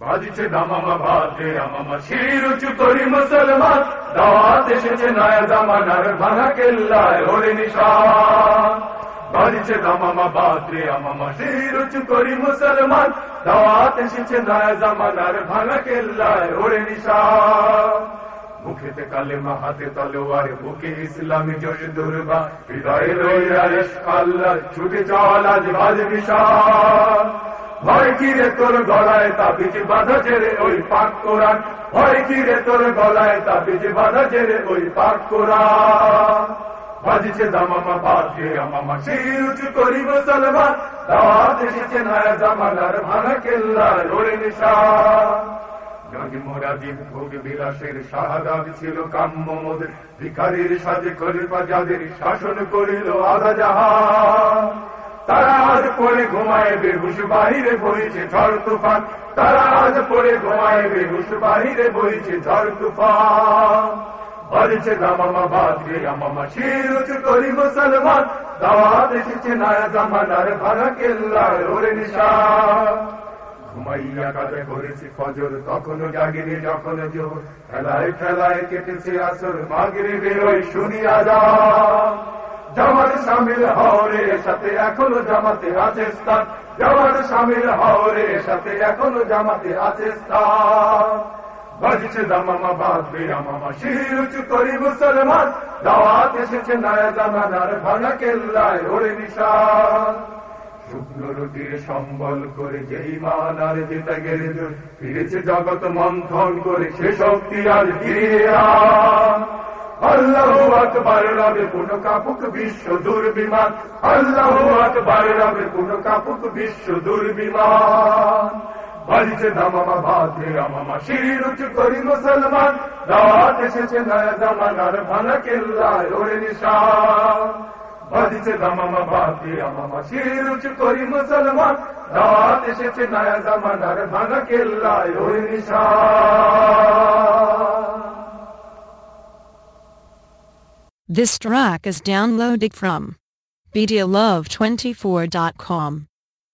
বাজিছে দামামা বাজে আমামা শির উঁচু করি মুসলমান। দাওয়াত এসেছে নয়া জামানার ভাঙা কেল্লায় ওরে নিশান। বাজিছে দামামা বাজে আমামা শির উঁচু করি মুসলমান। দাওয়াত এসেছে নয়া জামানার ভাঙা কেল্লায় ওরে নিশান। মুখেতে কালেমা হাতে তলোয়ার, বুকে ইসলামী জোশ দুর্বা। হৃদয়ে রইয়া আল্লাহ, ছুটে চল আজ বাজ বিশাল। ভয় কি রে তোর গলায় তাবিজ বাধা জেরে ওই পাক কোরআন? ভয় কি রে তোর গলায় তাবিজ বাধা জেরে ওই পাক কোরআন? বাজিছে দামামা বাজে আমামা শির উঁচু করি মুসলমান দাওয়াত এসেছে নয়া জামানার ভাঙা ভোগ বিলাসের শাহাদাত ছিল কাম্য মোদের। ভিখারির সাজে খলিফা যাদের শাসন করিল তারা আজ পড়ে ঘুমায় বেহুশ, বাহিরে বইছে ঝড় তুফান। তারা আজ পড়ে ঘুমায় বেহুশ, বাহিরে বইছে ঝড় তুফান। বাজছে দামামা বাজবে আমামা শির উঁচু করি মুসলমান। দাওয়াত এসেছে নয়া জামানার ভাঙা কেল্লার ওরে নিশান। ঘুমাইয়া কাজে করেছি ফজর, তখনও জাগিনি যখন জোর। খেলায় খেলায় কেটেছে আসর মাগরে বেরোয় শুনিয়া যা জামাত সামিল হওরে সাথে এখনও জামাতে আছে স্থান জামাত সামিল হওরে সাথে এখনও জামাতে আছে স্থান বাজছে দামামা বাজবে আমামা শির উঁচু করি মুসলমান। দাওয়াত এসেছে নয়া জামানার ভাঙা কেল্লায় ওরে নিশান। শুকনো রুটির সম্বল করে যেই মান আর যেতে গেলে ফিরেছে জগৎ মন্থন করে সে শক্তি আর ফিরে। আল্লাহ আকবার, রবে কোন কাপুক বিশ্ব দুর্বিমান আল্লাহ আকবার, রবে কোন কাপুক বিশ্ব দুর্বিমান বাড়িতে দামামা বাজে আমামা শির উঁচু করি মুসলমান। দাওয়াত এসেছে নয়া জামানার ভাঙা কেল্লায় ওরে নিশান। বাজিছে দামামা বাজে আমামা শির উঁচু করি মুসলমান। দাওয়াত এসেছে নয়া জামানার ভাঙা কেল্লায় ওরে নিশান। This track is downloaded from BeadiaLove24.com.